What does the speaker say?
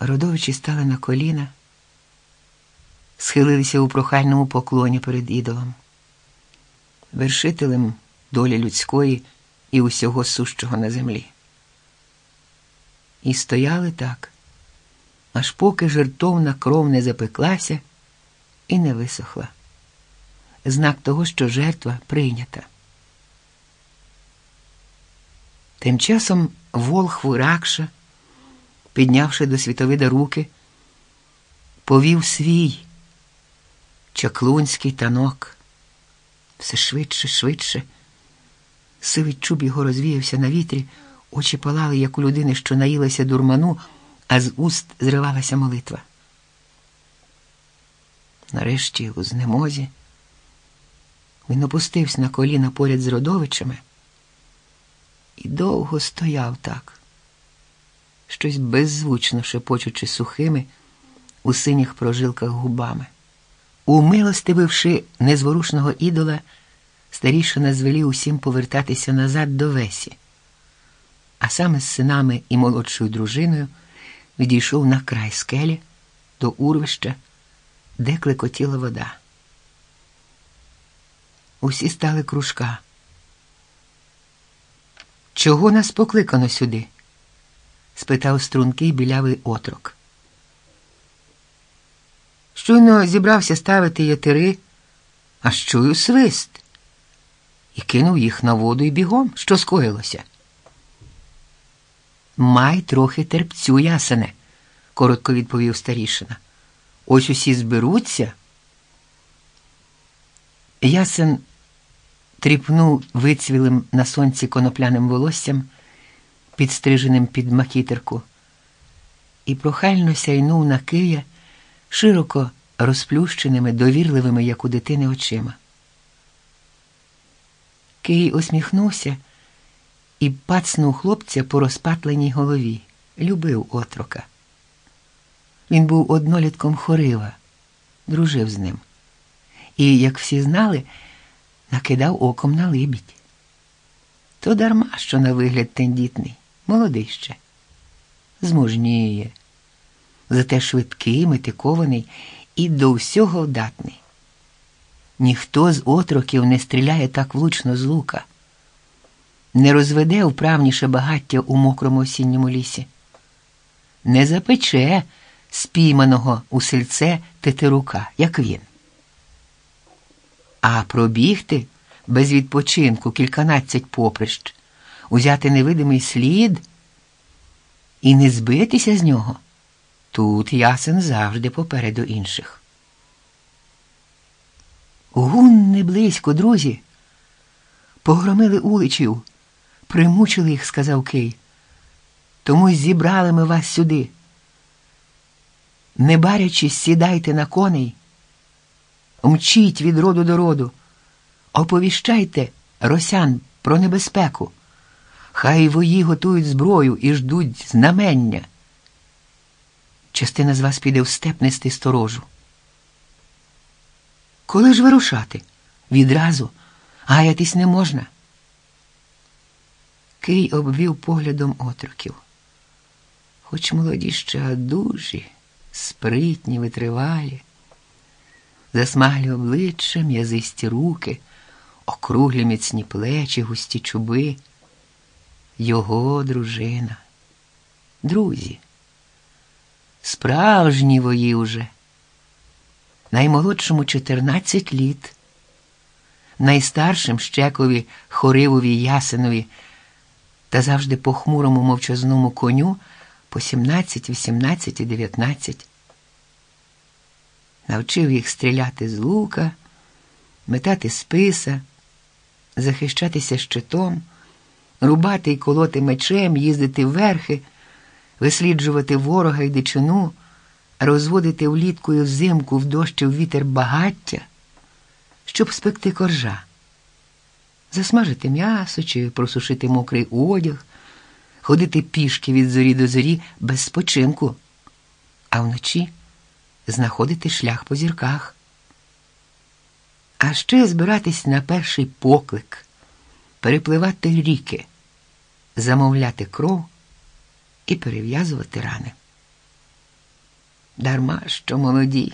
Родовичі стали на коліна, схилилися у прохальному поклоні перед ідолом, вершителем долі людської і усього сущого на землі. І стояли так, аж поки жертовна кров не запеклася і не висохла. Знак того, що жертва прийнята. Тим часом Волхв Ракша, піднявши до світовида руки, повів свій чаклунський танок. Все швидше, швидше. Сивий чуб його розвіявся на вітрі, очі палали, як у людини, що наїлася дурману, а з уст зривалася молитва. Нарешті, у знемозі, він опустився на коліна поряд з родовичами і довго стояв так, щось беззвучно шепочучи сухими у синіх прожилках губами. Умилостививши незворушного ідола, старішина звелів усім повертатися назад до весі, а саме з синами і молодшою дружиною відійшов на край скелі до урвища, де клекотіла вода. Усі стали кружка. Чого нас покликано сюди? Спитав стрункий білявий отрок. Щойно зібрався ставити ятири, аж чую свист, і кинув їх на воду і бігом, що скоїлося. Май трохи терпцю, ясене, коротко відповів старішина. Ось усі зберуться. Ясен тріпнув вицвілим на сонці конопляним волоссям, підстриженим під макітерку, і прохально сяйнув на Кия широко розплющеними, довірливими, як у дитини, очима. Кий усміхнувся і пацнув хлопця по розпатленій голові, любив отрока. Він був однолітком хорива, дружив з ним. І, як всі знали, накидав оком на либідь. То дарма, що на вигляд тендітний, молодий ще, змужніє, зате швидкий, метикований і до всього вдатний. Ніхто з отроків не стріляє так влучно з лука, не розведе вправніше багаття у мокрому осінньому лісі, не запече спійманого у сельце тетерука, як він. А пробігти без відпочинку кільканадцять поприщ, узяти невидимий слід і не збитися з нього. Тут ясен завжди попереду інших. Гун не близько, друзі. Погромили уличів, примучили їх, сказав Кий. Тому зібрали ми вас сюди. Не барячись, сідайте на коней, мчіть від роду до роду, оповіщайте росян про небезпеку. Хай вої готують зброю і ждуть знамення. Частина з вас піде в степ нести сторожу. Коли ж вирушати? Відразу гаятись не можна. Кий обвів поглядом отроків. Хоч молоді ще дужі, спритні, витривалі, засмаглі обличчя, м'язисті руки, округлі міцні плечі, густі чуби, його дружина, друзі справжні вої уже. Наймолодшому 14 літ, найстаршим щекові Хоривові Ясинові та завжди похмурому мовчазному коню по 17, 18 і 19. Навчив їх стріляти з лука, метати списа, захищатися щитом, рубати й колоти мечем, їздити верхи висліджувати ворога й дичину, розводити влітку і взимку в дощ в вітер багаття, щоб спекти коржа, засмажити м'ясо чи просушити мокрий одяг, ходити пішки від зорі до зорі без спочинку, а вночі знаходити шлях по зірках. А ще збиратись на перший поклик, перепливати ріки, замовляти кров і перев'язувати рани. Дарма що молоді.